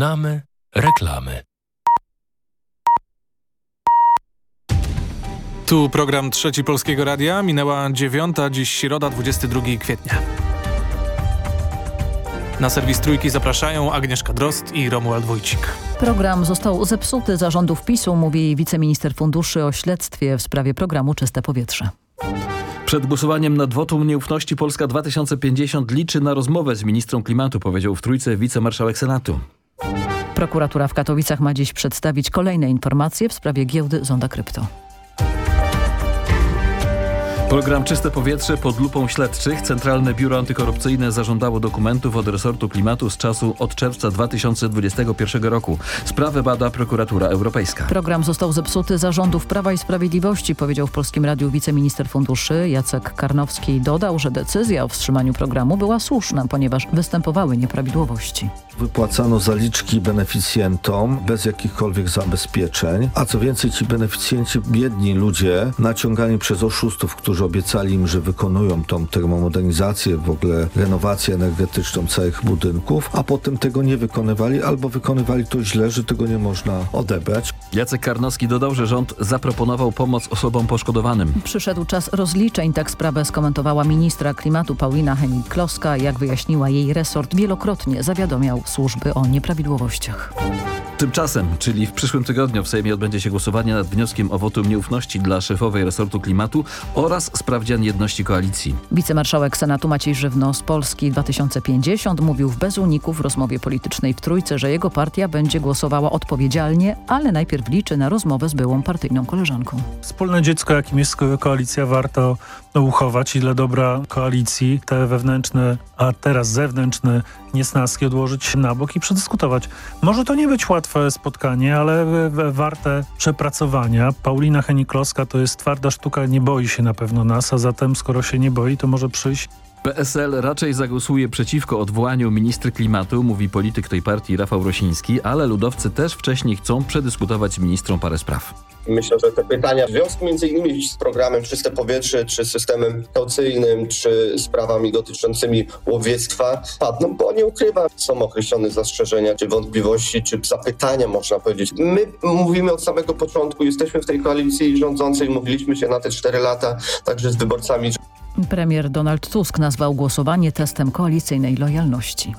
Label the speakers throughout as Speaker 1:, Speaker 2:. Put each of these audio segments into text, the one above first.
Speaker 1: Namy reklamy.
Speaker 2: Tu program Trzeci Polskiego Radia. Minęła dziewiąta, dziś środa, 22 kwietnia. Na serwis Trójki zapraszają Agnieszka Drost i Romuald Wójcik.
Speaker 3: Program został zepsuty zarządów PiSu, mówi wiceminister funduszy o śledztwie w sprawie programu Czyste Powietrze.
Speaker 4: Przed głosowaniem nad wotum nieufności Polska 2050 liczy na rozmowę z ministrą klimatu, powiedział w Trójce wicemarszałek Senatu.
Speaker 3: Prokuratura w Katowicach ma dziś przedstawić kolejne informacje w sprawie giełdy Zonda Krypto.
Speaker 4: Program Czyste Powietrze pod lupą śledczych. Centralne Biuro Antykorupcyjne zażądało dokumentów od resortu klimatu z czasu od czerwca 2021 roku. Sprawę bada prokuratura europejska.
Speaker 3: Program został zepsuty zarządów Prawa i Sprawiedliwości, powiedział w Polskim Radiu wiceminister funduszy Jacek Karnowski. Dodał, że decyzja o wstrzymaniu programu była słuszna, ponieważ występowały nieprawidłowości.
Speaker 5: Wypłacano zaliczki beneficjentom bez jakichkolwiek zabezpieczeń, a co więcej ci beneficjenci, biedni ludzie, naciągani przez oszustów, którzy obiecali im, że wykonują tą termomodernizację, w ogóle renowację energetyczną całych budynków, a potem tego nie wykonywali albo wykonywali to źle, że tego nie można odebrać.
Speaker 4: Jacek Karnowski dodał, że rząd zaproponował pomoc osobom poszkodowanym.
Speaker 3: Przyszedł czas rozliczeń, tak sprawę skomentowała ministra klimatu Paulina Henik-Kloska. Jak wyjaśniła jej resort, wielokrotnie zawiadomiał służby o nieprawidłowościach.
Speaker 4: Tymczasem, czyli w przyszłym tygodniu w Sejmie odbędzie się głosowanie nad wnioskiem o wotum nieufności dla szefowej resortu klimatu oraz sprawdzian jedności koalicji.
Speaker 3: Wicemarszałek Senatu Maciej Żywno z Polski 2050 mówił w Bez Uników w rozmowie politycznej w Trójce, że jego partia będzie głosowała odpowiedzialnie, ale najpierw liczy na rozmowę z byłą partyjną koleżanką.
Speaker 6: Wspólne dziecko, jakim jest koalicja, warto uchować i dla dobra koalicji te wewnętrzne, a teraz zewnętrzne niesnaski odłożyć na bok i przedyskutować. Może to nie być łatwe spotkanie, ale warte przepracowania. Paulina Henikloska to jest twarda sztuka, nie boi się na pewno nas, a zatem skoro się nie boi, to może przyjść
Speaker 4: PSL raczej zagłosuje przeciwko odwołaniu ministry klimatu, mówi polityk tej partii Rafał Rosiński, ale ludowcy też wcześniej chcą przedyskutować z ministrą parę spraw.
Speaker 7: Myślę, że te pytania w związku między innymi z programem Czyste Powietrze, czy systemem kaucyjnym, czy sprawami dotyczącymi łowiectwa padną, bo nie ukrywam, są określone zastrzeżenia, czy wątpliwości, czy zapytania, można powiedzieć. My mówimy od samego początku, jesteśmy w tej koalicji rządzącej, mówiliśmy się na te cztery lata, także z wyborcami.
Speaker 3: Premier Donald Tusk nazwał głosowanie testem koalicyjnej lojalności.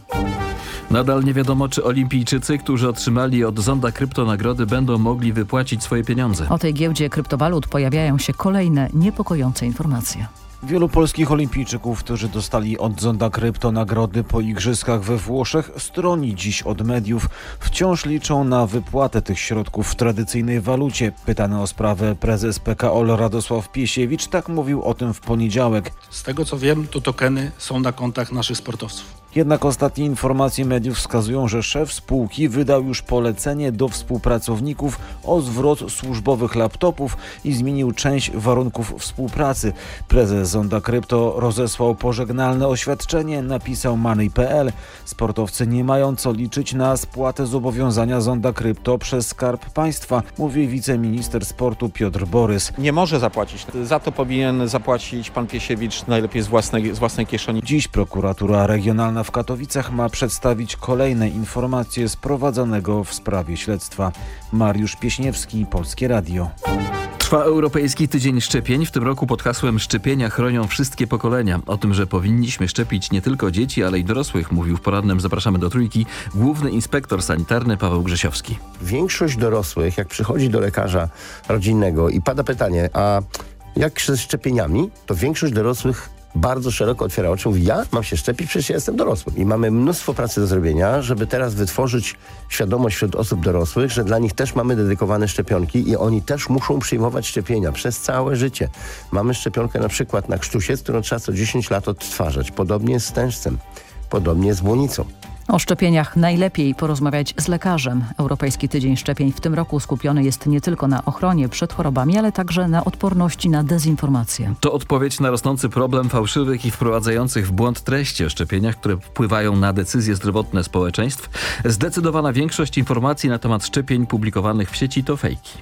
Speaker 4: Nadal nie wiadomo, czy olimpijczycy, którzy otrzymali od Zonda kryptonagrody będą mogli wypłacić swoje pieniądze.
Speaker 3: O tej giełdzie kryptowalut pojawiają się kolejne niepokojące informacje.
Speaker 8: Wielu polskich olimpijczyków, którzy dostali od Zonda Krypto nagrody po igrzyskach we Włoszech, stroni dziś od mediów. Wciąż liczą na wypłatę tych środków w tradycyjnej walucie. Pytany o sprawę prezes PKO Radosław Piesiewicz tak mówił o tym w poniedziałek.
Speaker 9: Z tego co wiem, to tokeny są na kontach naszych sportowców.
Speaker 8: Jednak ostatnie informacje mediów wskazują, że szef spółki wydał już polecenie do współpracowników o zwrot służbowych laptopów i zmienił część warunków współpracy. Prezes Zonda Krypto rozesłał pożegnalne oświadczenie, napisał Money.pl. Sportowcy nie mają co liczyć na spłatę zobowiązania Zonda Krypto przez Skarb Państwa, mówi wiceminister sportu Piotr Borys.
Speaker 10: Nie może zapłacić. Za to powinien zapłacić pan Piesiewicz najlepiej z własnej, z własnej kieszeni.
Speaker 8: Dziś prokuratura regionalna w Katowicach ma przedstawić kolejne informacje z prowadzonego w sprawie śledztwa. Mariusz Pieśniewski, Polskie Radio.
Speaker 4: Trwa Europejski Tydzień Szczepień. W tym roku pod hasłem Szczepienia chronią wszystkie pokolenia. O tym, że powinniśmy szczepić nie tylko dzieci, ale i dorosłych, mówił w poradnym Zapraszamy do Trójki główny inspektor sanitarny Paweł Grzesiowski.
Speaker 11: Większość dorosłych, jak przychodzi do lekarza rodzinnego i pada pytanie, a jak ze szczepieniami, to większość dorosłych bardzo szeroko otwiera oczy, mówi ja mam się szczepić, przecież ja jestem dorosłym. I mamy mnóstwo pracy do zrobienia, żeby teraz wytworzyć świadomość wśród osób dorosłych, że dla nich też mamy dedykowane szczepionki i oni też muszą przyjmować szczepienia przez całe życie. Mamy szczepionkę na przykład na krztusiec, którą trzeba co 10 lat odtwarzać. Podobnie z tężcem, podobnie z błonicą.
Speaker 3: O szczepieniach najlepiej porozmawiać z lekarzem. Europejski Tydzień Szczepień w tym roku skupiony jest nie tylko na ochronie przed chorobami, ale także na odporności na dezinformację.
Speaker 4: To odpowiedź na rosnący problem fałszywych i wprowadzających w błąd treści o szczepieniach, które wpływają na decyzje zdrowotne społeczeństw. Zdecydowana większość informacji na temat szczepień publikowanych w sieci to fejki.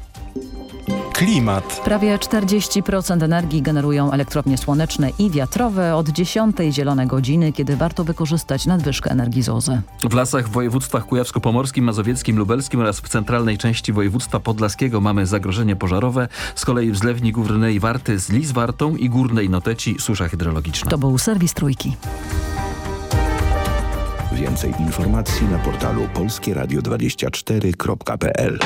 Speaker 12: Klimat.
Speaker 3: Prawie 40% energii generują elektrownie słoneczne i wiatrowe od 10 zielone godziny, kiedy warto wykorzystać nadwyżkę energii z OZE.
Speaker 4: W lasach w województwach kujawsko-pomorskim, mazowieckim, lubelskim oraz w centralnej części województwa podlaskiego mamy zagrożenie pożarowe. Z kolei w zlewni Górnej Warty z Lizwartą i Górnej Noteci susza hydrologiczna.
Speaker 3: To był serwis Trójki.
Speaker 13: Więcej informacji na portalu polskieradio24.pl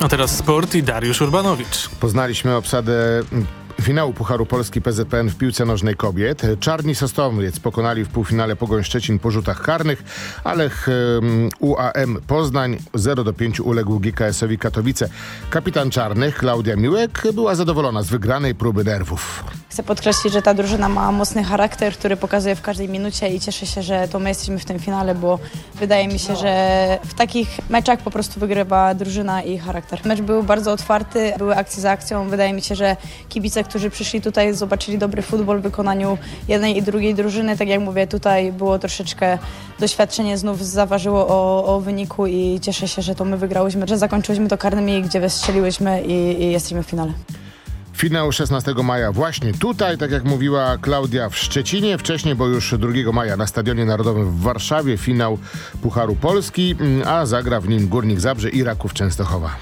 Speaker 2: A teraz sport i Dariusz Urbanowicz.
Speaker 14: Poznaliśmy obsadę finału Pucharu Polski PZPN w piłce nożnej kobiet. Czarni Sostowiec pokonali w półfinale Pogoń Szczecin po rzutach karnych, ale UAM Poznań 0 do 5 uległ GKS-owi Katowice. Kapitan Czarnych, Klaudia Miłek, była zadowolona z wygranej próby nerwów.
Speaker 15: Chcę podkreślić, że ta drużyna ma mocny charakter, który pokazuje w każdej minucie i cieszę się, że to my jesteśmy w tym finale, bo wydaje mi się, że w takich meczach po prostu wygrywa drużyna i charakter. Mecz był bardzo otwarty, były akcje za akcją. Wydaje mi się, że kibice, którzy przyszli tutaj, zobaczyli dobry futbol w wykonaniu jednej i drugiej drużyny. Tak jak mówię, tutaj było troszeczkę doświadczenie znów zaważyło o, o wyniku i cieszę się, że to my wygrałyśmy, że zakończyłyśmy to karnymi, gdzie wystrzeliłyśmy i, i jesteśmy w finale.
Speaker 14: Finał 16 maja właśnie tutaj, tak jak mówiła Klaudia w Szczecinie, wcześniej, bo już 2 maja na Stadionie Narodowym w Warszawie finał Pucharu Polski, a zagra w nim Górnik Zabrze i Raków Częstochowa.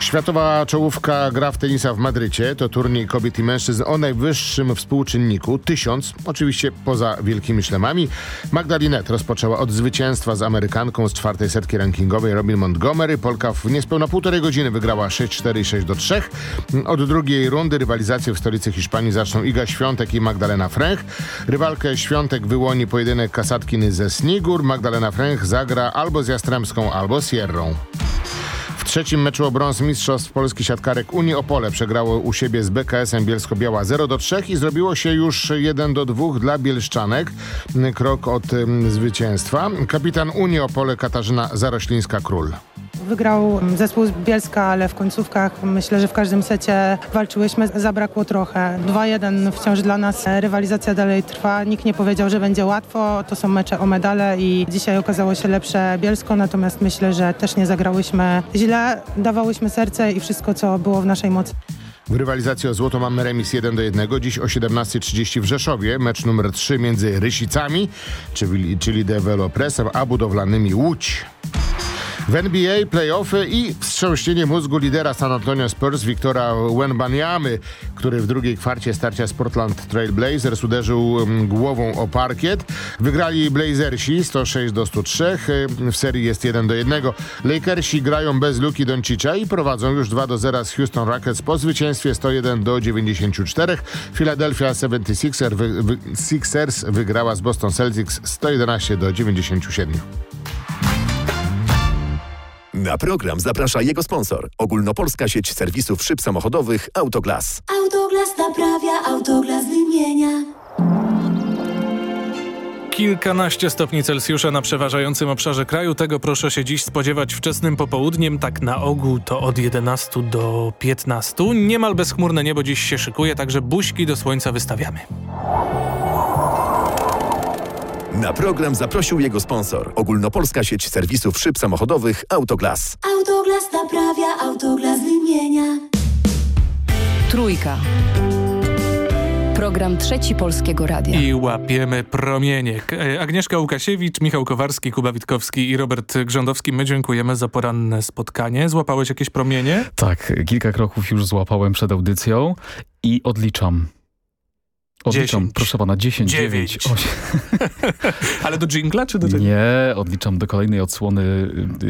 Speaker 14: Światowa czołówka gra w tenisa w Madrycie. To turniej kobiet i mężczyzn o najwyższym współczynniku. Tysiąc, oczywiście poza wielkimi szlemami. Magdalinet rozpoczęła od zwycięstwa z Amerykanką z czwartej setki rankingowej Robin Montgomery. Polka w niespełna półtorej godziny wygrała 6-4 i 6-3. Od drugiej rundy rywalizację w stolicy Hiszpanii zaczną Iga Świątek i Magdalena Fręch. Rywalkę Świątek wyłoni pojedynek Kasatkiny ze Snigur. Magdalena Fręch zagra albo z Jastrzębską, albo z Sierrą. Trzecim meczu o brąz Mistrzostw Polski siatkarek Unii Opole przegrało u siebie z BKS-em Bielsko-Biała 0 do 3 i zrobiło się już 1 do 2 dla Bielszczanek. Krok od um, zwycięstwa. Kapitan Unii Opole Katarzyna Zaroślińska-Król.
Speaker 16: Wygrał zespół z Bielska, ale w końcówkach myślę, że w każdym secie walczyłyśmy, zabrakło trochę. 2-1 wciąż dla nas, rywalizacja dalej trwa. Nikt nie powiedział, że będzie łatwo. To są mecze o medale i dzisiaj okazało się lepsze Bielsko, natomiast myślę, że też nie zagrałyśmy źle. Dawałyśmy serce i wszystko, co było w naszej mocy.
Speaker 14: W rywalizacji o złoto mamy remis 1 do 1. Dziś o 17.30 w Rzeszowie. Mecz numer 3 między Rysicami, czyli, czyli Developresem, a budowlanymi Łódź. W NBA playoffy i wstrząśnienie mózgu lidera San Antonio Spurs Wiktora Wenbanyamy, który w drugiej kwarcie starcia z Portland Trail Blazers uderzył głową o parkiet. Wygrali Blazersi 106 do 103. W serii jest 1 do 1. Lakersi grają bez Luki Doncicza i prowadzą już 2 do 0 z Houston Rockets po zwycięstwie 101 do 94. Philadelphia 76ers, wy, wy, Sixers wygrała z Boston Celtics 111 do 97.
Speaker 13: Na program zaprasza jego sponsor. Ogólnopolska sieć serwisów szyb samochodowych Autoglas.
Speaker 17: Autoglas naprawia, Autoglas wymienia.
Speaker 2: Kilkanaście stopni Celsjusza na przeważającym obszarze kraju. Tego proszę się dziś spodziewać wczesnym popołudniem. Tak na ogół to od 11 do 15. Niemal bezchmurne niebo dziś się szykuje, także buźki do słońca wystawiamy.
Speaker 13: Na program zaprosił jego sponsor. Ogólnopolska sieć serwisów szyb samochodowych Autoglas.
Speaker 17: Autoglas naprawia, Autoglas wymienia.
Speaker 18: Trójka. Program Trzeci Polskiego Radia.
Speaker 2: I łapiemy promienie. Agnieszka Łukasiewicz, Michał Kowarski, Kuba Witkowski i Robert Grządowski. My dziękujemy za poranne spotkanie. Złapałeś jakieś promienie?
Speaker 19: Tak, kilka kroków już złapałem przed audycją i odliczam. Odliczam,
Speaker 2: 10.
Speaker 19: proszę pana, 10, 9,
Speaker 2: 9.
Speaker 19: 8.
Speaker 2: Ale do dżingla czy do czego?
Speaker 19: Nie, odliczam do kolejnej odsłony y,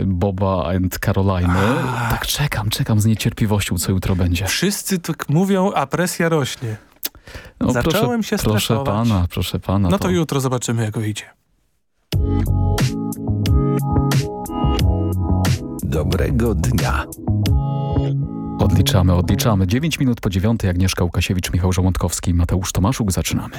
Speaker 19: y, Boba and Caroliny.
Speaker 2: A.
Speaker 19: Tak czekam, czekam z niecierpliwością, co jutro będzie.
Speaker 2: Wszyscy tak mówią, a presja rośnie.
Speaker 19: No,
Speaker 2: Zacząłem
Speaker 19: proszę,
Speaker 2: się
Speaker 19: Proszę
Speaker 2: stresować.
Speaker 19: pana, proszę pana.
Speaker 2: No to jutro zobaczymy, jak wyjdzie.
Speaker 13: Dobrego dnia.
Speaker 19: Odliczamy, odliczamy. 9 minut po dziewiątej. Agnieszka Łukasiewicz, Michał Żołądkowski, Mateusz Tomaszuk. Zaczynamy.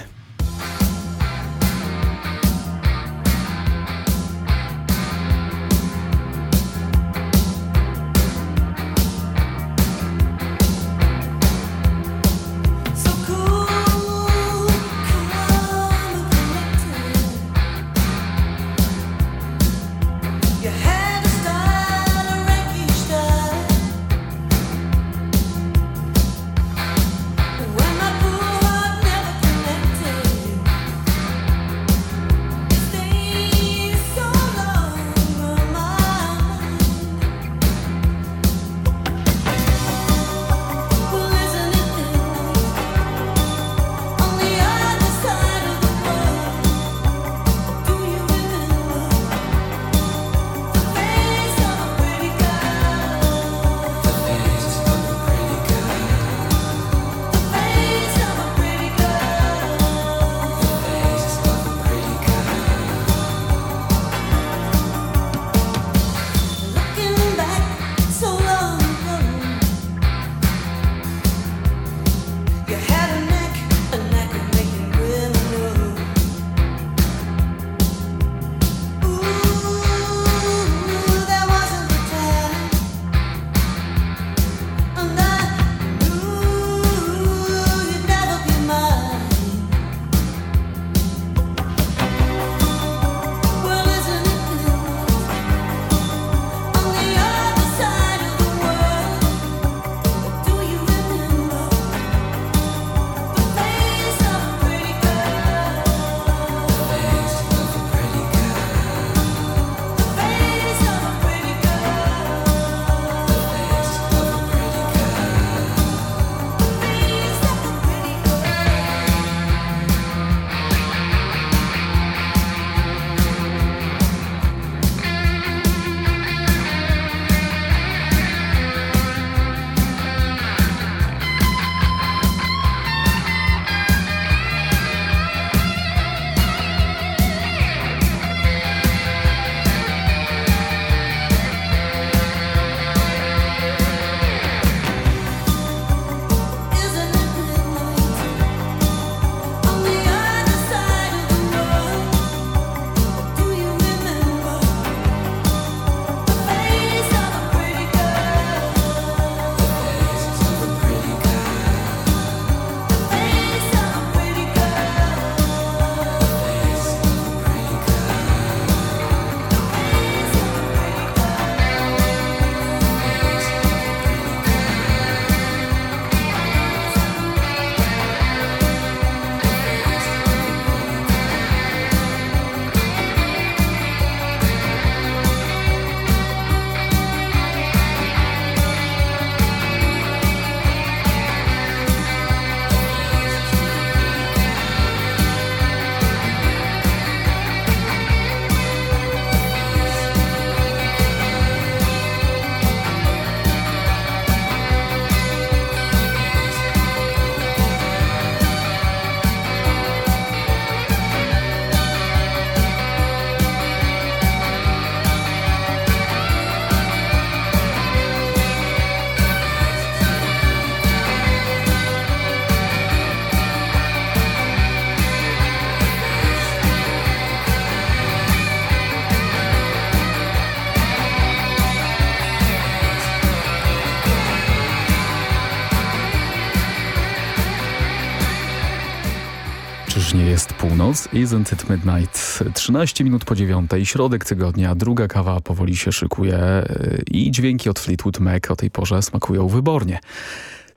Speaker 19: Północ, isn't it midnight? 13 minut po dziewiątej, środek tygodnia, druga kawa powoli się szykuje y, i dźwięki od Fleetwood Mac o tej porze smakują wybornie.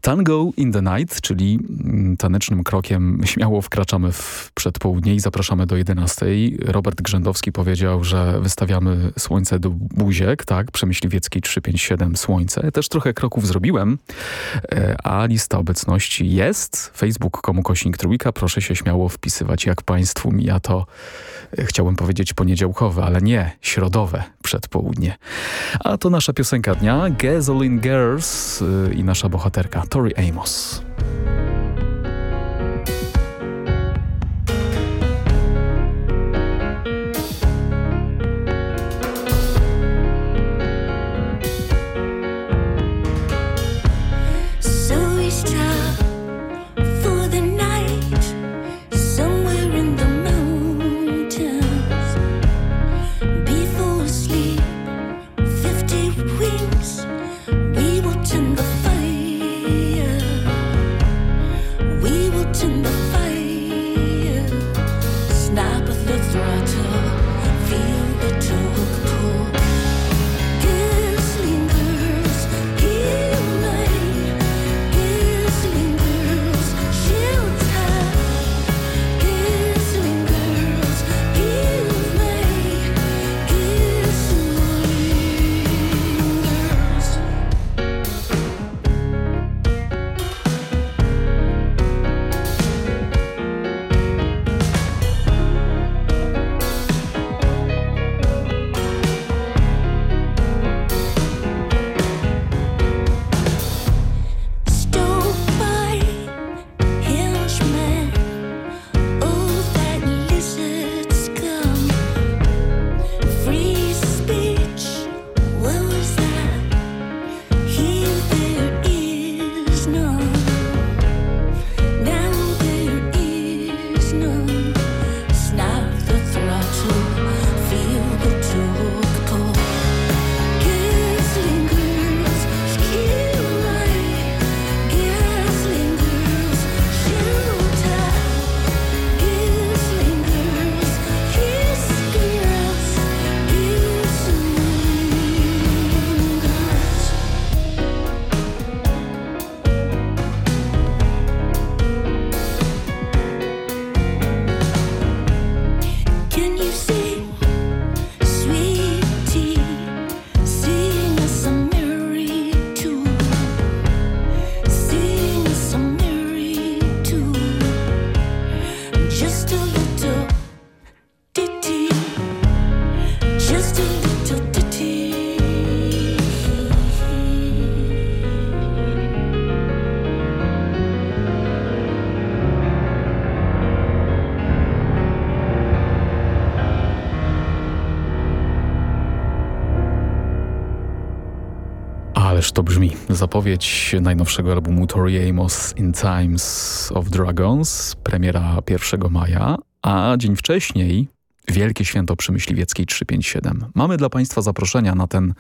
Speaker 19: Tango in the Night, czyli mm, tanecznym krokiem śmiało wkraczamy w przedpołudnie i zapraszamy do 11. Robert Grzędowski powiedział, że wystawiamy słońce do buziek, tak, Przemyśliwieckiej 357 słońce. Też trochę kroków zrobiłem, e, a lista obecności jest. Facebook.com kośnik trójka. Proszę się śmiało wpisywać, jak Państwu mija to, e, chciałbym powiedzieć poniedziałkowe, ale nie, środowe przedpołudnie. A to nasza piosenka dnia, Gasoline Girls e, i nasza bohaterka Tori Amos. To brzmi. Zapowiedź najnowszego albumu Tori Amos In Times of Dragons, premiera 1 maja, a dzień wcześniej Wielkie Święto przy Myśliwieckiej 357. Mamy dla Państwa zaproszenia na ten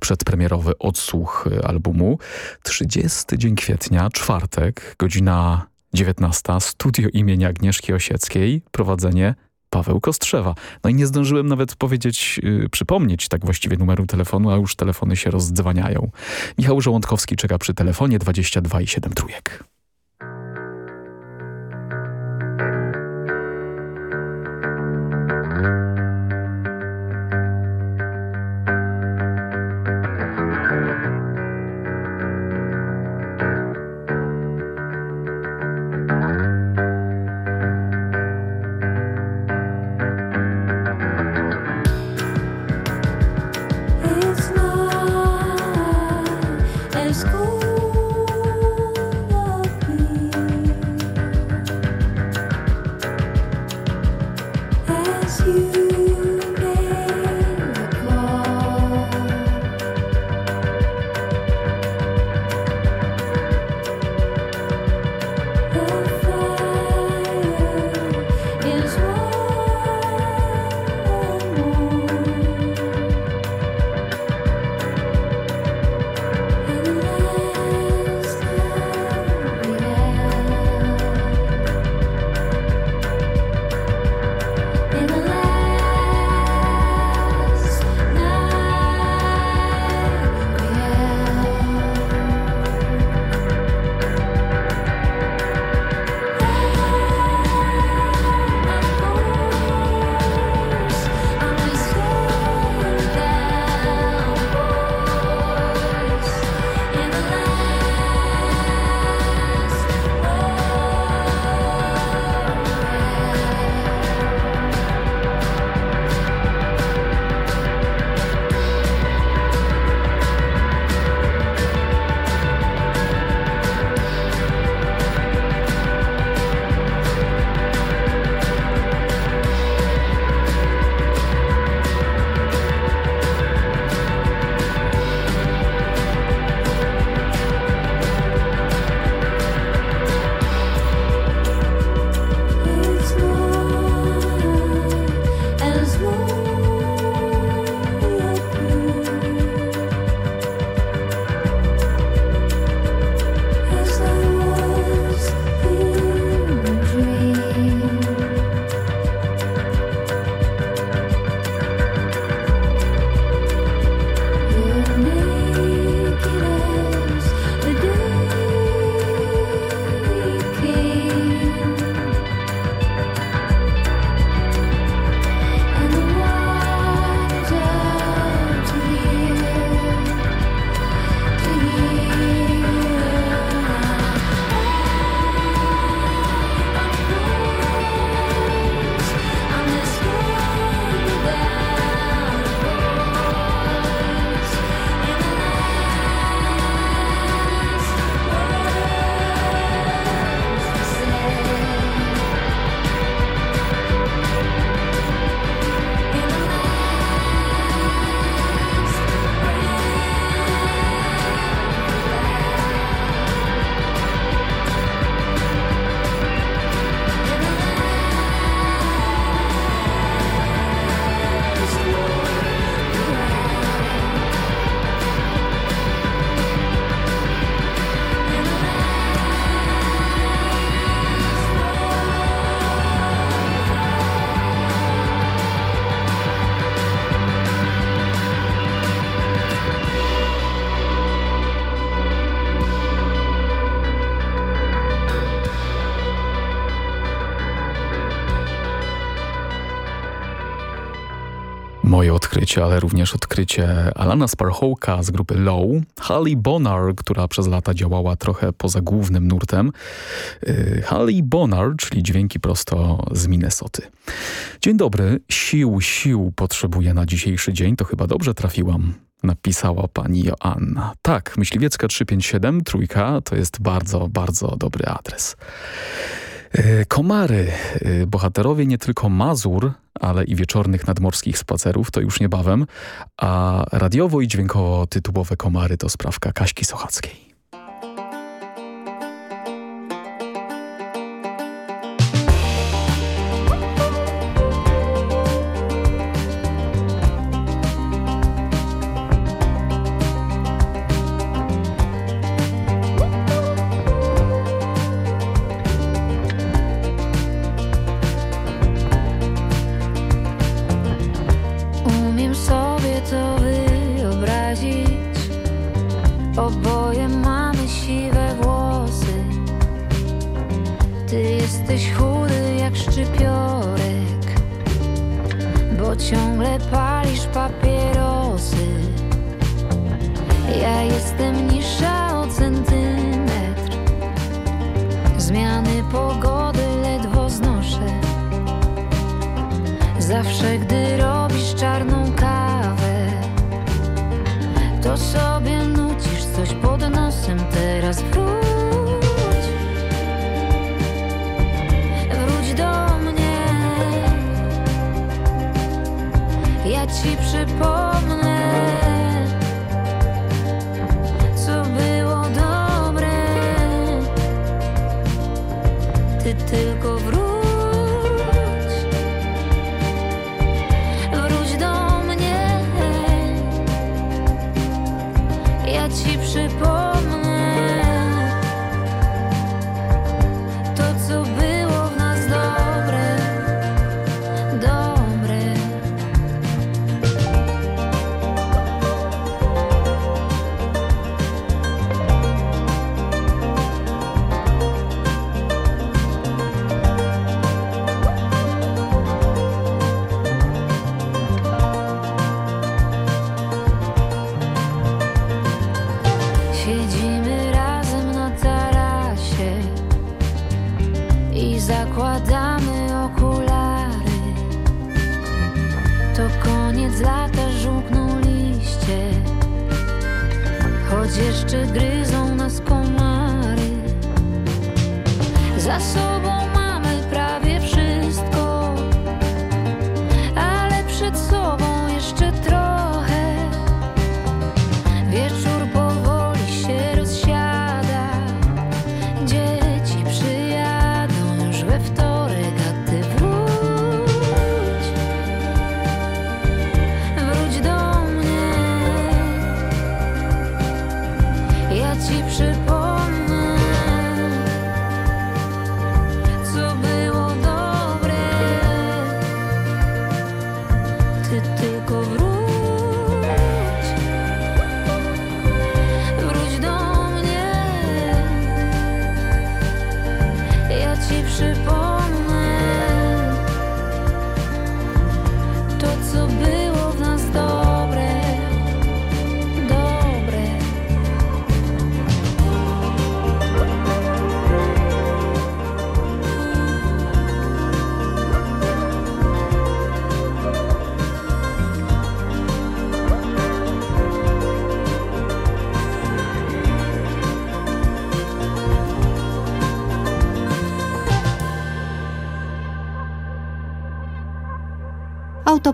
Speaker 19: przedpremierowy odsłuch albumu. 30 dzień kwietnia, czwartek, godzina 19, studio imienia Agnieszki Osieckiej, prowadzenie Paweł Kostrzewa. No i nie zdążyłem nawet powiedzieć, yy, przypomnieć tak właściwie numeru telefonu, a już telefony się rozdzwaniają. Michał Żołądkowski czeka przy telefonie 22 i 7 trójek.
Speaker 20: Ale również odkrycie Alana Sparhawka z grupy Low, Holly Bonar, która przez lata działała trochę poza głównym nurtem, y, Holly Bonar, czyli dźwięki prosto z Minnesoty. Dzień dobry, sił, sił potrzebuję na dzisiejszy dzień, to chyba dobrze trafiłam napisała pani Joanna. Tak, Myśliwiecka 357, trójka, to jest bardzo, bardzo dobry adres. E, komary, e, bohaterowie nie tylko Mazur, ale i wieczornych nadmorskich spacerów, to już niebawem, a radiowo i dźwiękowo tytułowe komary to sprawka Kaśki Sochackiej. bo ciągle palisz papierosy. Ja jestem niższa o centymetr. Zmiany pogody ledwo znoszę. Zawsze, gdy robisz czarną kawę, to sobie nucisz coś pod nosem. Teraz wróć. poor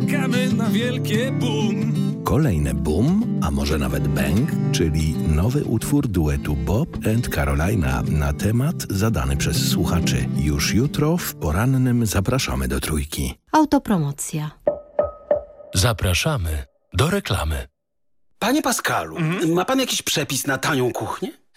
Speaker 2: czekamy na wielkie boom.
Speaker 13: Kolejne boom, a może nawet bang, czyli nowy utwór duetu Bob and Carolina na temat zadany przez słuchaczy. Już jutro w porannym zapraszamy do trójki.
Speaker 21: Autopromocja.
Speaker 1: Zapraszamy do reklamy.
Speaker 22: Panie Pascalu, ma pan jakiś przepis na tanią kuchnię?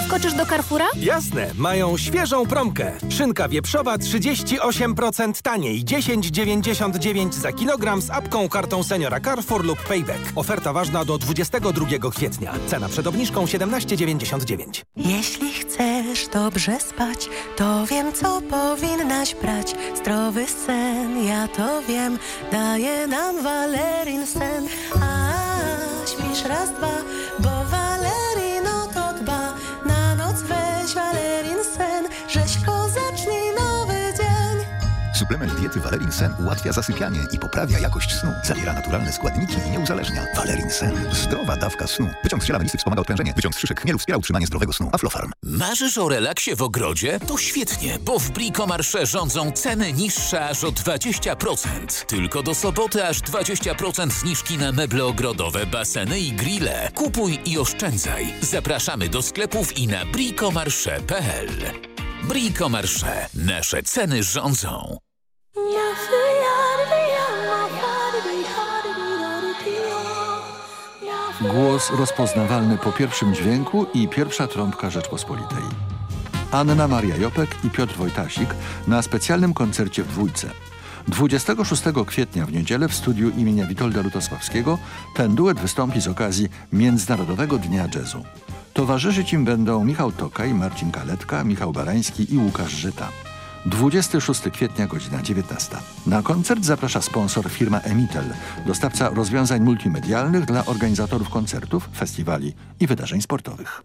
Speaker 18: Skoczysz do Carrefoura?
Speaker 23: Jasne, mają świeżą promkę. Szynka wieprzowa 38% taniej, 10,99 za kilogram z apką kartą seniora Carrefour lub Payback. Oferta ważna do 22 kwietnia. Cena przed obniżką 17,99.
Speaker 24: Jeśli chcesz dobrze spać, to wiem, co powinnaś brać. Zdrowy sen, ja to wiem, daje nam Valerin sen. A śpisz raz, dwa, bo
Speaker 25: Suplement diety Valerin Sen ułatwia zasypianie i poprawia jakość snu. Zawiera naturalne składniki i nie uzależnia. Valerin Sen. Zdrowa dawka snu. Wyciąg z ziela melisy wspomaga odprężenie. Wyciąg z szyszek chmielu wspiera utrzymanie zdrowego snu. Aflofarm.
Speaker 1: Marzysz o relaksie w ogrodzie? To świetnie, bo w Bricomarsze rządzą ceny niższe aż o 20%. Tylko do soboty aż 20% zniżki na meble ogrodowe, baseny i grille. Kupuj i oszczędzaj. Zapraszamy do sklepów i na bricomarsze.pl. Bricomarsze. Nasze ceny rządzą.
Speaker 26: Głos rozpoznawalny po pierwszym dźwięku i pierwsza trąbka Rzeczpospolitej. Anna Maria Jopek i Piotr Wojtasik na specjalnym koncercie w Dwójce. 26 kwietnia w niedzielę w studiu imienia Witolda Lutosławskiego ten duet wystąpi z okazji Międzynarodowego Dnia Jazzu. Towarzyszyć im będą Michał Tokaj, Marcin Kaletka, Michał Barański i Łukasz Żyta. 26 kwietnia, godzina 19. Na koncert zaprasza sponsor firma Emitel, dostawca rozwiązań multimedialnych dla organizatorów koncertów, festiwali i wydarzeń sportowych.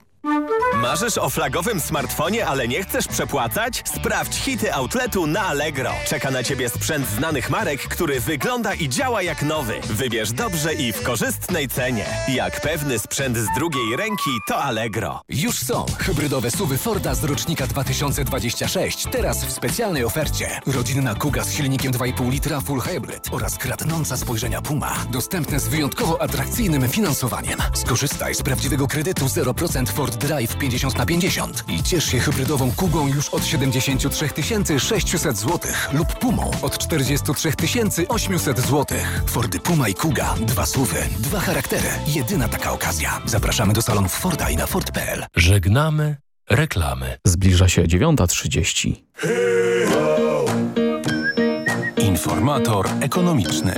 Speaker 23: Marzysz o flagowym smartfonie, ale nie chcesz przepłacać? Sprawdź hity outletu na Allegro. Czeka na Ciebie sprzęt znanych marek, który wygląda i działa jak nowy. Wybierz dobrze i w korzystnej cenie. Jak pewny sprzęt z drugiej ręki, to Allegro.
Speaker 1: Już są hybrydowe suwy Forda z rocznika 2026. Teraz w specjalnej ofercie. Rodzinna Kuga z silnikiem 2,5 litra Full Hybrid oraz kradnąca spojrzenia Puma. Dostępne z wyjątkowo atrakcyjnym finansowaniem. Skorzystaj z prawdziwego kredytu 0% Ford Drive 50 na 50 i ciesz się hybrydową Kugą już od 73 600 zł lub Pumą od 43 800 zł. Fordy Puma i Kuga. Dwa suwy, dwa charaktery. Jedyna taka okazja. Zapraszamy do salonów Forda i na Ford.pl. Żegnamy reklamy.
Speaker 19: Zbliża się 9.30.
Speaker 13: Informator ekonomiczny.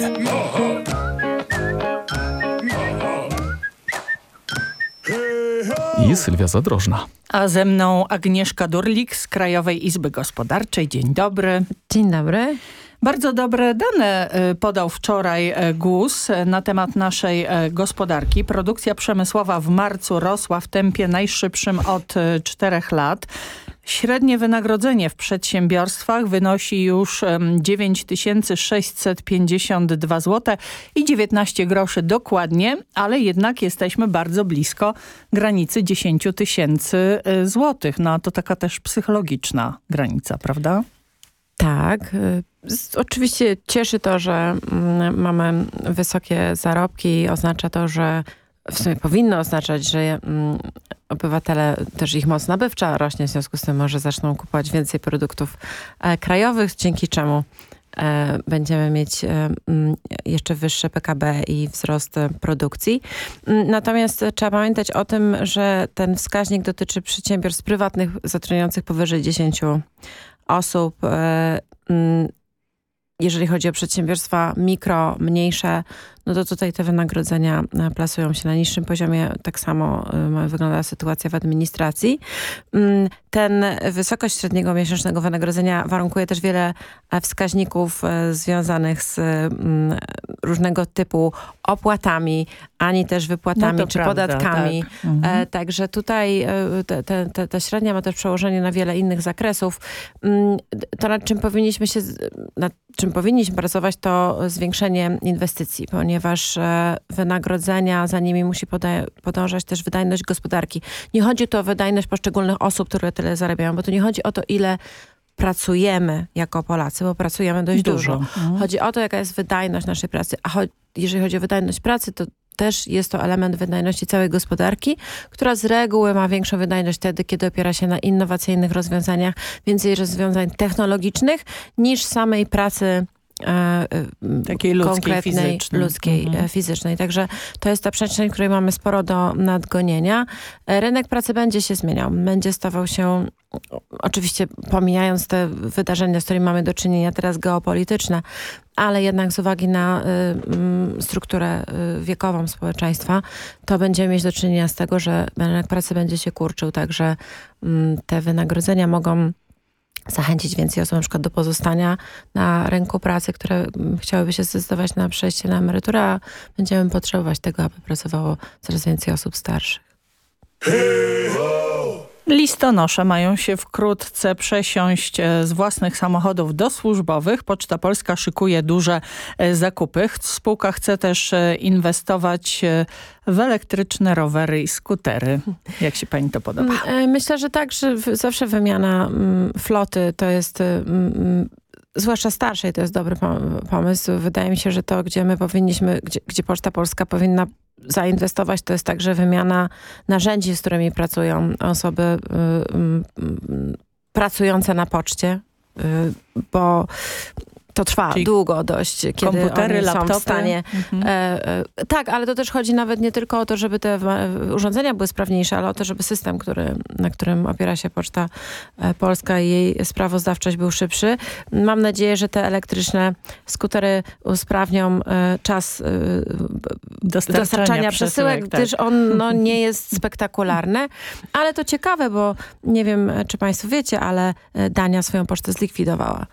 Speaker 19: I Sylwia Zadrożna.
Speaker 27: A ze mną Agnieszka Durlik z Krajowej Izby Gospodarczej. Dzień dobry.
Speaker 28: Dzień dobry.
Speaker 27: Bardzo dobre dane y, podał wczoraj y, GUS y, na temat naszej gospodarki. Produkcja przemysłowa w marcu rosła w tempie najszybszym od czterech lat. Średnie wynagrodzenie w przedsiębiorstwach wynosi już 9652 zł i 19 groszy dokładnie, ale jednak jesteśmy bardzo blisko granicy 10 tysięcy złotych. No to taka też psychologiczna granica, prawda?
Speaker 28: Tak. Oczywiście cieszy to, że mm, mamy wysokie zarobki. Oznacza to, że w sumie powinno oznaczać, że mm, obywatele, też ich moc nabywcza rośnie, w związku z tym może zaczną kupować więcej produktów e, krajowych, dzięki czemu e, będziemy mieć e, mm, jeszcze wyższe PKB i wzrost produkcji. Mm, natomiast trzeba pamiętać o tym, że ten wskaźnik dotyczy przedsiębiorstw prywatnych zatrudniających powyżej 10 osób. Jeżeli chodzi o przedsiębiorstwa mikro, mniejsze, no to tutaj te wynagrodzenia e, plasują się na niższym poziomie. Tak samo e, wygląda sytuacja w administracji. Mm, ten wysokość średniego miesięcznego wynagrodzenia warunkuje też wiele e, wskaźników związanych z mm, różnego typu opłatami, ani też wypłatami
Speaker 27: no
Speaker 28: czy
Speaker 27: prawda,
Speaker 28: podatkami.
Speaker 27: tak. Mhm.
Speaker 28: Także tutaj te, te, ta średnia ma też przełożenie na wiele innych zakresów. Mm, to nad czym powinniśmy się, nad czym powinniśmy pracować to zwiększenie inwestycji, ponieważ ponieważ e, wynagrodzenia, za nimi musi podążać też wydajność gospodarki. Nie chodzi tu o wydajność poszczególnych osób, które tyle zarabiają, bo tu nie chodzi o to, ile pracujemy jako Polacy, bo pracujemy dość dużo. dużo. Mhm. Chodzi o to, jaka jest wydajność naszej pracy. A cho jeżeli chodzi o wydajność pracy, to też jest to element wydajności całej gospodarki, która z reguły ma większą wydajność wtedy, kiedy opiera się na innowacyjnych rozwiązaniach, więcej rozwiązań technologicznych niż samej pracy
Speaker 27: takiej ludzkiej,
Speaker 28: konkretnej,
Speaker 27: fizycznej.
Speaker 28: ludzkiej, mhm. E, fizycznej. Także to jest ta przestrzeń, której mamy sporo do nadgonienia. Rynek pracy będzie się zmieniał. Będzie stawał się, oczywiście pomijając te wydarzenia, z którymi mamy do czynienia teraz geopolityczne, ale jednak z uwagi na y, strukturę y, wiekową społeczeństwa, to będziemy mieć do czynienia z tego, że rynek pracy będzie się kurczył. Także y, te wynagrodzenia mogą zachęcić więcej osób na przykład do pozostania na rynku pracy, które mm, chciałyby się zdecydować na przejście na emeryturę, a będziemy potrzebować tego, aby pracowało coraz więcej osób starszych.
Speaker 27: Listonosze mają się wkrótce przesiąść e, z własnych samochodów do służbowych. Poczta Polska szykuje duże e, zakupy. Spółka chce też e, inwestować w elektryczne rowery i skutery. Jak się pani to podoba?
Speaker 28: Mm, myślę, że tak, że zawsze wymiana mm, floty to jest mm, zwłaszcza starszej, to jest dobry pomysł. Wydaje mi się, że to, gdzie my powinniśmy, gdzie, gdzie Poczta Polska powinna zainwestować, to jest także wymiana narzędzi, z którymi pracują osoby y, y, y, pracujące na poczcie, y, bo to trwa Czyli długo dość, kiedy
Speaker 27: komputery,
Speaker 28: oni
Speaker 27: laptopy.
Speaker 28: są w stanie. Mhm. E, e, tak, ale to też chodzi nawet nie tylko o to, żeby te urządzenia były sprawniejsze, ale o to, żeby system, który, na którym opiera się Poczta e, Polska i jej sprawozdawczość był szybszy. Mam nadzieję, że te elektryczne skutery usprawnią e, czas e,
Speaker 27: dostarczania, dostarczania przesyłek,
Speaker 28: tak. gdyż on no, nie jest spektakularny. Ale to ciekawe, bo nie wiem, czy państwo wiecie, ale e, Dania swoją pocztę zlikwidowała.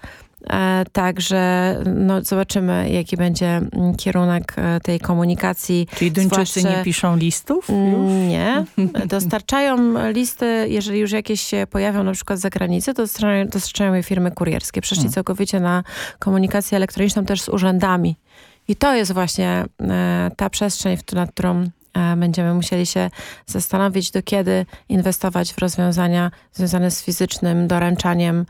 Speaker 28: E, także no, zobaczymy, jaki będzie mm, kierunek e, tej komunikacji.
Speaker 27: Czyli Duńczycy zwłaszcza... nie piszą listów?
Speaker 28: Mm, już? Nie. Dostarczają listy, jeżeli już jakieś się pojawią na przykład z zagranicy, to dostarczają, dostarczają je firmy kurierskie. Przeszli hmm. całkowicie na komunikację elektroniczną też z urzędami. I to jest właśnie e, ta przestrzeń, nad którą będziemy musieli się zastanowić, do kiedy inwestować w rozwiązania związane z fizycznym doręczaniem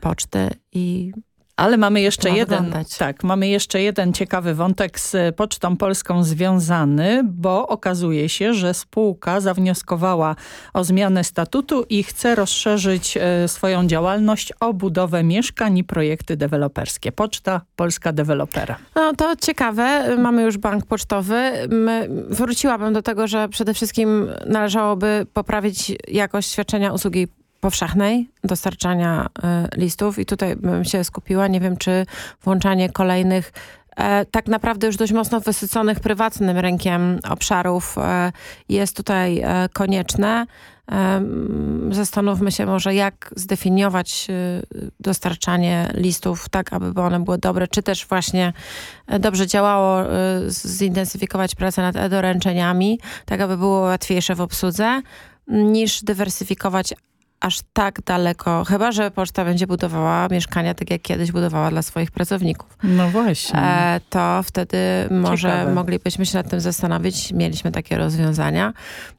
Speaker 28: poczty i
Speaker 27: ale mamy jeszcze jeden, tak, mamy jeszcze jeden ciekawy wątek z Pocztą Polską związany, bo okazuje się, że spółka zawnioskowała o zmianę statutu i chce rozszerzyć e, swoją działalność o budowę mieszkań i projekty deweloperskie. Poczta Polska Dewelopera.
Speaker 28: No to ciekawe. Mamy już bank pocztowy. Wróciłabym do tego, że przede wszystkim należałoby poprawić jakość świadczenia usługi powszechnej dostarczania y, listów i tutaj bym się skupiła. Nie wiem, czy włączanie kolejnych e, tak naprawdę już dość mocno wysyconych prywatnym rynkiem obszarów e, jest tutaj e, konieczne. Zastanówmy się może, jak zdefiniować dostarczanie listów tak, aby one były dobre, czy też właśnie dobrze działało, zintensyfikować pracę nad e-doręczeniami, tak aby było łatwiejsze w obsłudze niż dywersyfikować aż tak daleko, chyba że poczta będzie budowała mieszkania tak jak kiedyś budowała dla swoich pracowników.
Speaker 27: No właśnie.
Speaker 28: E, to wtedy może Ciekawe. moglibyśmy się nad tym zastanowić. Mieliśmy takie rozwiązania.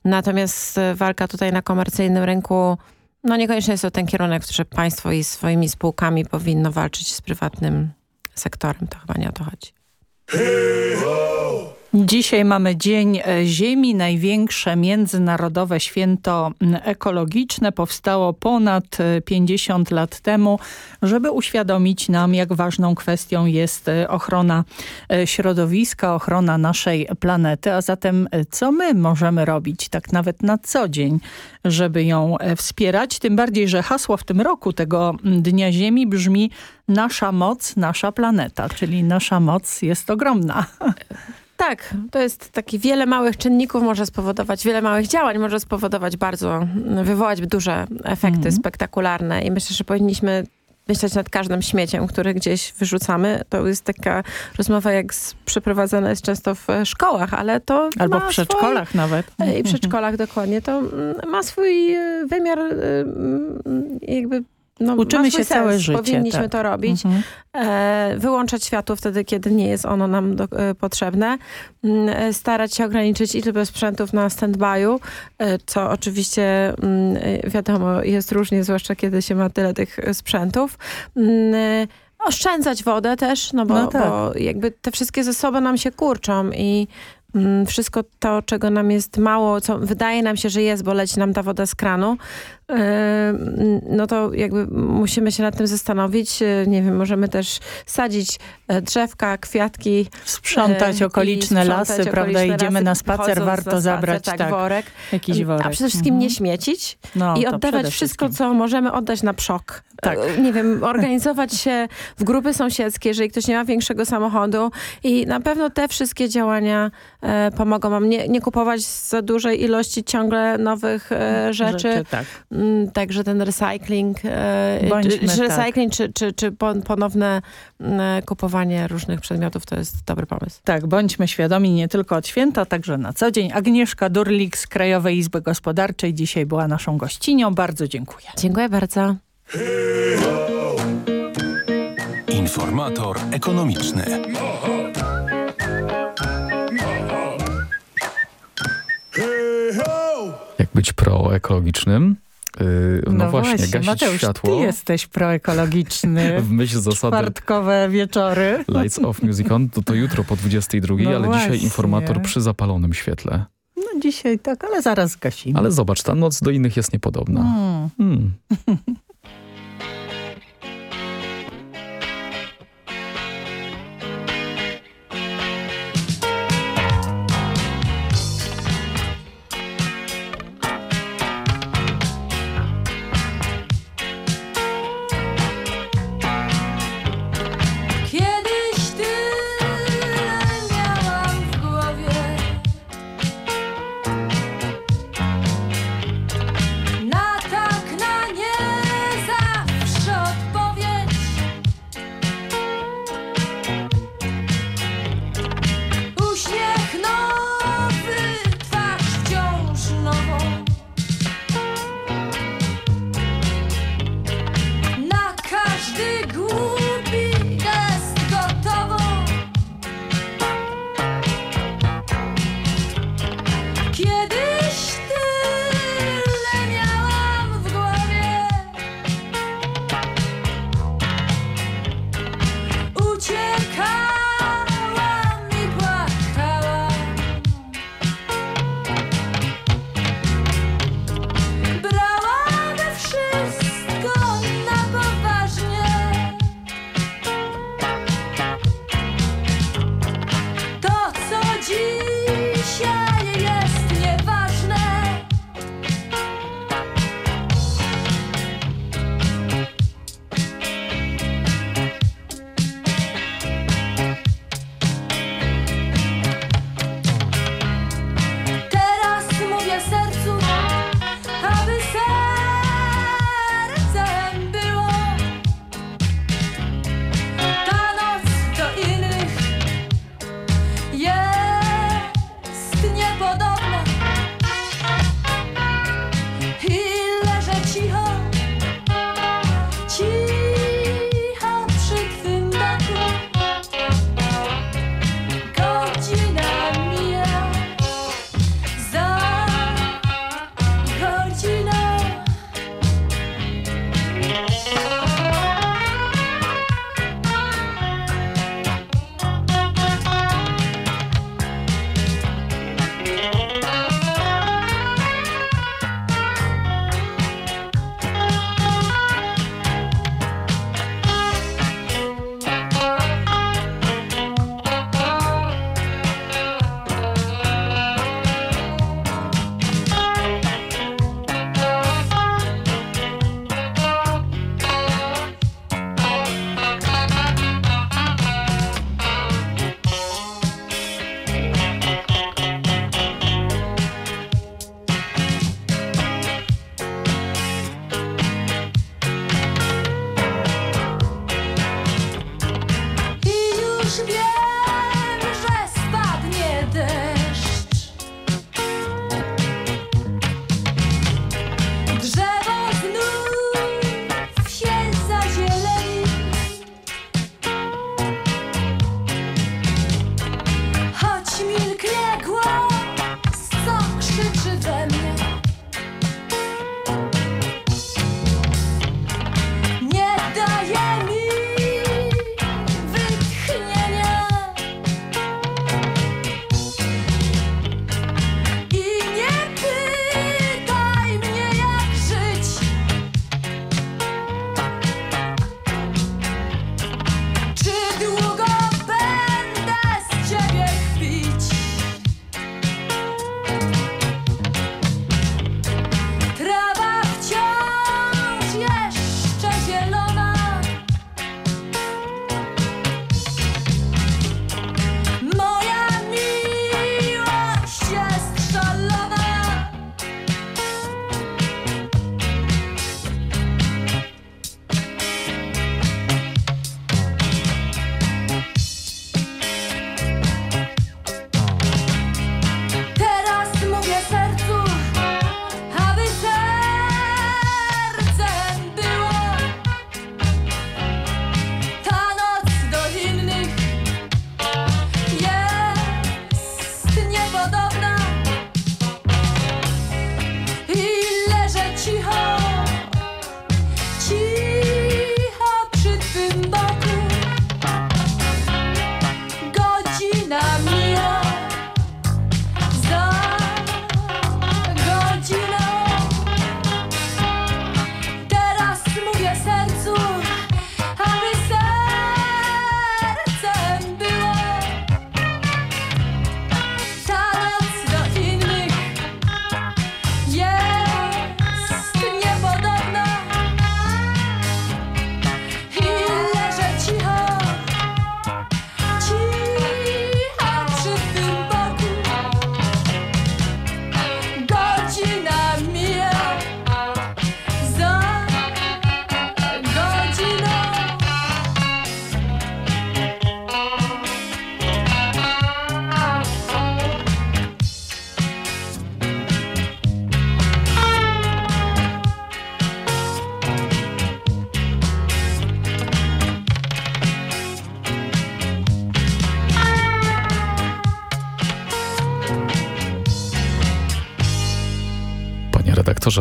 Speaker 28: Natomiast walka tutaj na komercyjnym rynku no niekoniecznie jest to ten kierunek, że państwo i swoimi spółkami powinno walczyć z prywatnym sektorem. To chyba nie o to chodzi.
Speaker 27: Dzisiaj mamy Dzień e, Ziemi, największe międzynarodowe święto ekologiczne. Powstało ponad 50 e, lat temu, żeby uświadomić nam, jak ważną kwestią jest e, ochrona środowiska, ochrona naszej planety. A zatem co my możemy robić tak nawet na co dzień, żeby ją wspierać? Tym bardziej, że hasło w tym roku tego Dnia Ziemi brzmi nasza moc, nasza planeta, czyli nasza moc jest ogromna.
Speaker 28: Tak, to jest taki wiele małych czynników może spowodować, wiele małych działań może spowodować bardzo, wywołać duże efekty mm. spektakularne i myślę, że powinniśmy myśleć nad każdym śmieciem, który gdzieś wyrzucamy. To jest taka rozmowa, jak z, przeprowadzana jest często w szkołach, ale to
Speaker 27: Albo w przedszkolach
Speaker 28: swój,
Speaker 27: nawet.
Speaker 28: I w przedszkolach dokładnie. To mm, ma swój e, wymiar e, jakby no,
Speaker 27: Uczymy się całe życie.
Speaker 28: Powinniśmy
Speaker 27: tak.
Speaker 28: to robić. Mhm. E, wyłączać światło wtedy, kiedy nie jest ono nam do, e, potrzebne. Mm, e, starać się ograniczyć liczbę sprzętów na stand-by'u, e, co oczywiście mm, e, wiadomo jest różnie, zwłaszcza kiedy się ma tyle tych sprzętów. Mm, e, oszczędzać wodę też, no bo, no tak. bo jakby te wszystkie zasoby nam się kurczą i wszystko to, czego nam jest mało, co wydaje nam się, że jest, bo leci nam ta woda z kranu, no to jakby musimy się nad tym zastanowić. E, nie wiem, możemy też sadzić e, drzewka, kwiatki.
Speaker 27: Sprzątać okoliczne sprzątać lasy, prawda? Idziemy na spacer, warto spacer, zabrać
Speaker 28: tak,
Speaker 27: tak,
Speaker 28: worek.
Speaker 27: Jakiś worek.
Speaker 28: A przede wszystkim mhm. nie śmiecić no, i oddawać wszystko, co możemy oddać na przok. Tak. E, nie wiem, organizować się w grupy sąsiedzkie, jeżeli ktoś nie ma większego samochodu i na pewno te wszystkie działania e, pomogą wam. Nie, nie kupować za dużej ilości ciągle nowych e, rzeczy. rzeczy tak Mm, także ten recycling, e, czy, czy, tak. recycling czy, czy, czy ponowne mm, e, kupowanie różnych przedmiotów to jest dobry pomysł.
Speaker 27: Tak, bądźmy świadomi nie tylko od święta, także na co dzień. Agnieszka Durlik z Krajowej Izby Gospodarczej dzisiaj była naszą gościnią. Bardzo dziękuję.
Speaker 28: Dziękuję bardzo.
Speaker 23: Informator ekonomiczny.
Speaker 19: Jak być proekologicznym?
Speaker 27: Yy, no, no, właśnie, właśnie Mateusz,
Speaker 19: światło.
Speaker 27: ty jesteś proekologiczny.
Speaker 19: w myśl zasady.
Speaker 27: Czwartkowe wieczory.
Speaker 19: Lights off music on, to, to jutro po 22, no ale właśnie. dzisiaj informator przy zapalonym świetle.
Speaker 27: No dzisiaj tak, ale zaraz gasimy.
Speaker 19: Ale zobacz, ta noc do innych jest niepodobna. Hmm. Hmm.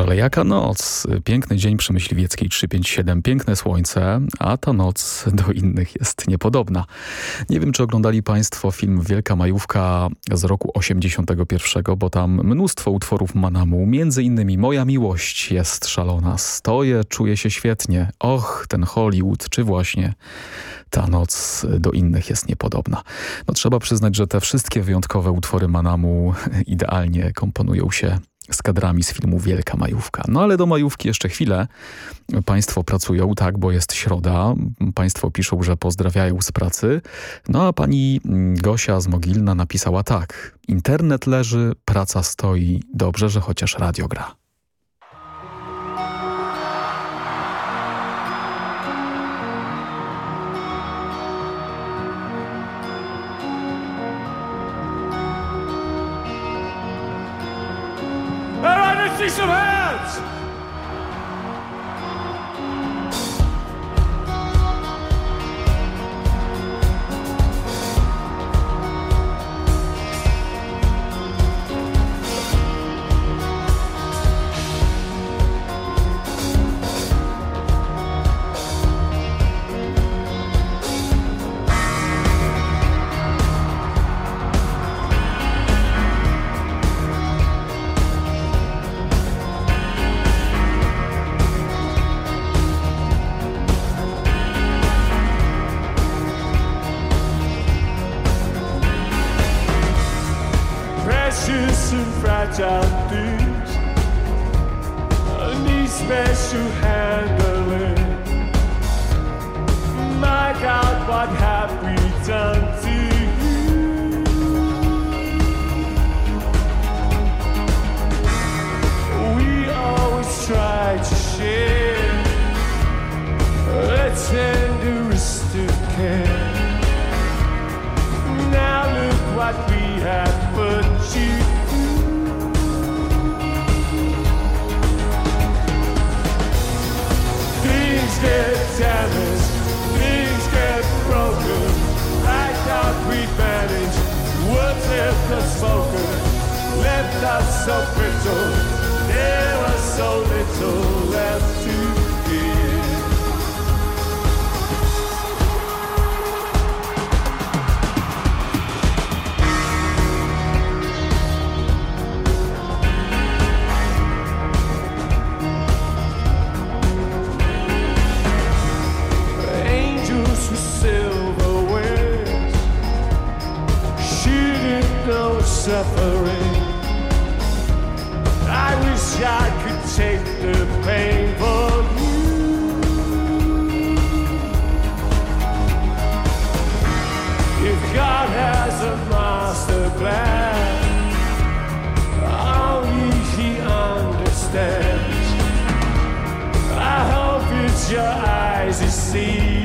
Speaker 19: ale jaka noc? Piękny dzień przy Myśliwieckiej 357, piękne słońce, a ta noc do innych jest niepodobna. Nie wiem, czy oglądali Państwo film Wielka Majówka z roku 81, bo tam mnóstwo utworów Manamu, między innymi Moja miłość jest szalona, stoję, czuję się świetnie, och, ten Hollywood, czy właśnie ta noc do innych jest niepodobna. No trzeba przyznać, że te wszystkie wyjątkowe utwory Manamu idealnie komponują się z kadrami z filmu Wielka Majówka. No ale do majówki jeszcze chwilę. Państwo pracują, tak, bo jest środa. Państwo piszą, że pozdrawiają z pracy. No a pani Gosia z Mogilna napisała tak. Internet leży, praca stoi. Dobrze, że chociaż radio gra.
Speaker 29: left us so brittle. There was so little left to give. Angels with silver wings, she didn't know suffering. I could take the pain for you. If God has a master plan, only He understands. I hope it's your eyes you see.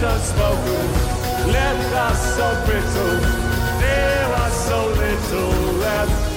Speaker 29: Done spoken, left us so brittle. There was so little left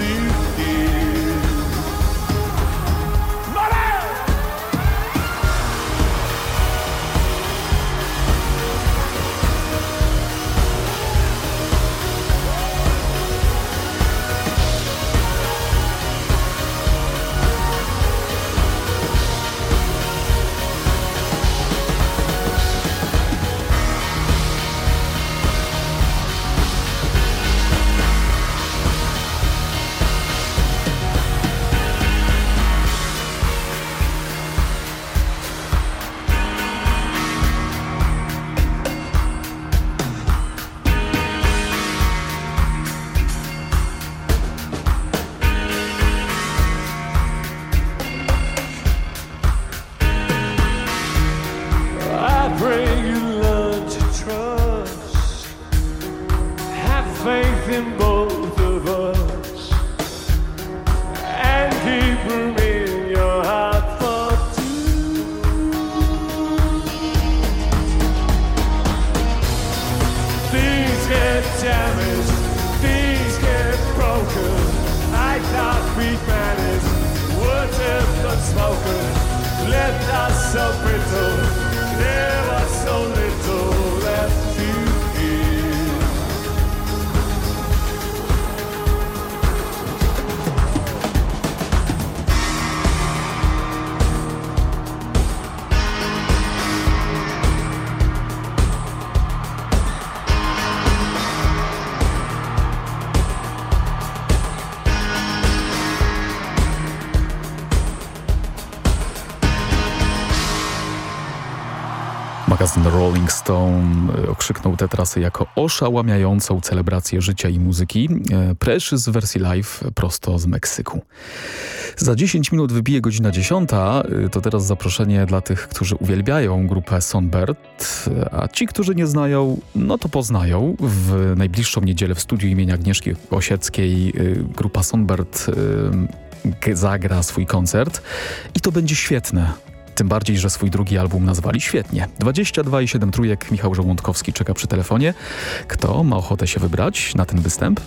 Speaker 19: Rolling Stone e, okrzyknął tę trasę jako oszałamiającą celebrację życia i muzyki. E, Precious w wersji live prosto z Meksyku. Za 10 minut wybije godzina 10. e, To teraz zaproszenie dla tych, którzy uwielbiają grupę Sonbird, a ci, którzy nie znają, no to poznają. W najbliższą niedzielę w studiu imienia Agnieszki Osieckiej grupa Sonbird zagra swój koncert i to będzie świetne. Tym bardziej, że swój drugi album nazwali świetnie. 22 i 7 trójek Michał Żołądkowski czeka przy telefonie. Kto ma ochotę się wybrać na ten występ?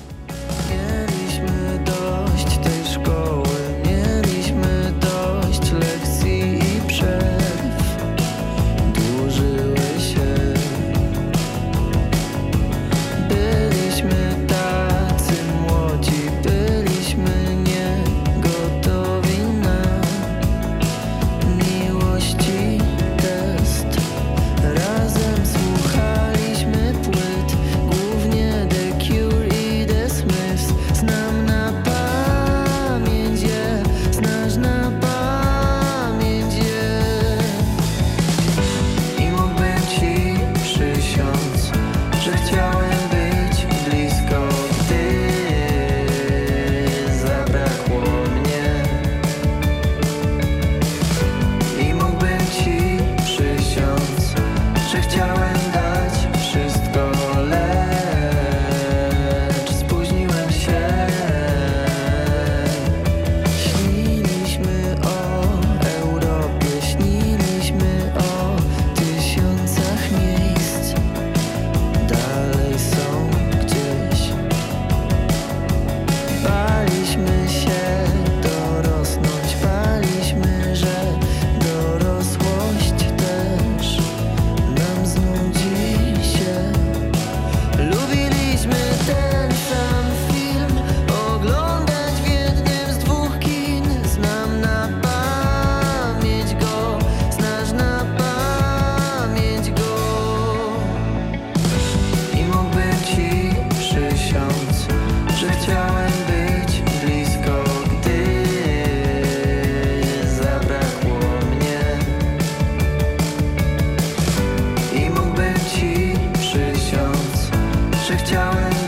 Speaker 30: Chciałem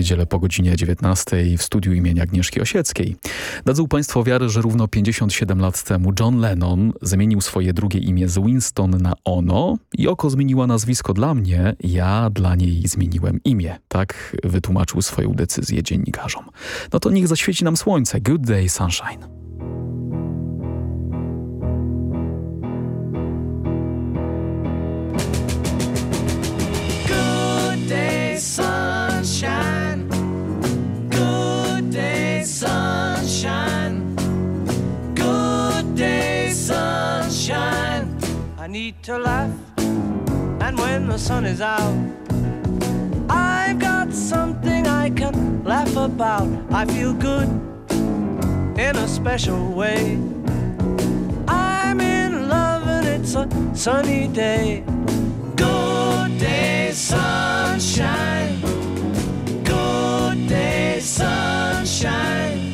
Speaker 19: niedzielę po godzinie 19 w studiu imienia Agnieszki Osieckiej. Dadzą Państwo wiarę, że równo 57 lat temu John Lennon zamienił swoje drugie imię z Winston na Ono i oko zmieniła nazwisko dla mnie, ja dla niej zmieniłem imię. Tak wytłumaczył swoją decyzję dziennikarzom. No to niech zaświeci nam słońce. Good day, sunshine.
Speaker 29: To laugh. And when the sun is out, I've got something I can laugh about. I feel good in a special way. I'm in love and it's a sunny day. Good day, sunshine. Good day, sunshine.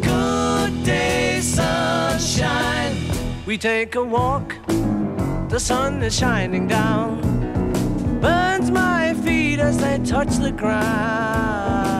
Speaker 29: Good day, sunshine. We take a walk, the sun is shining down, burns my feet as they touch the ground.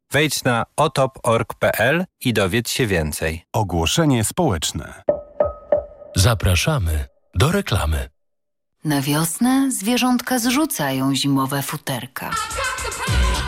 Speaker 31: Wejdź na otop.org.pl i dowiedz się więcej.
Speaker 32: Ogłoszenie społeczne.
Speaker 33: Zapraszamy do reklamy.
Speaker 34: Na wiosnę zwierzątka zrzucają zimowe futerka.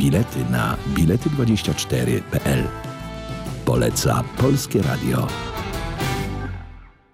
Speaker 13: Bilety na bilety24.pl. Poleca Polskie Radio.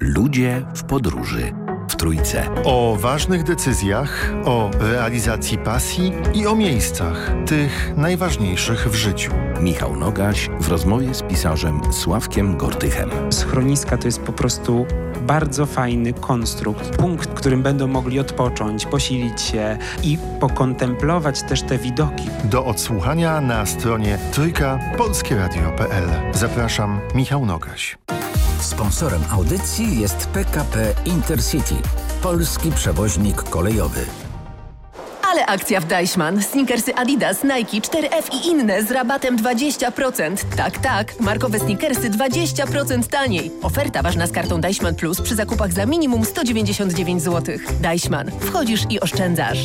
Speaker 13: Ludzie w podróży. W Trójce.
Speaker 32: O ważnych decyzjach, o realizacji pasji i o miejscach, tych najważniejszych w życiu.
Speaker 13: Michał Nogaś w rozmowie z pisarzem Sławkiem Gortychem.
Speaker 35: Schroniska to jest po prostu bardzo fajny konstrukt, punkt, w którym będą mogli odpocząć, posilić się i pokontemplować też te widoki.
Speaker 32: Do odsłuchania na stronie trójka polskieradio.pl. Zapraszam, Michał Nogaś.
Speaker 21: Sponsorem audycji jest PKP Intercity,
Speaker 36: Polski przewoźnik kolejowy.
Speaker 34: Ale akcja w Deichmann. Sneakersy Adidas, Nike, 4F i inne z rabatem 20%. Tak, tak. Markowe sneakersy 20% taniej. Oferta ważna z kartą Deichmann Plus przy zakupach za minimum 199 zł. Deichmann. Wchodzisz i oszczędzasz.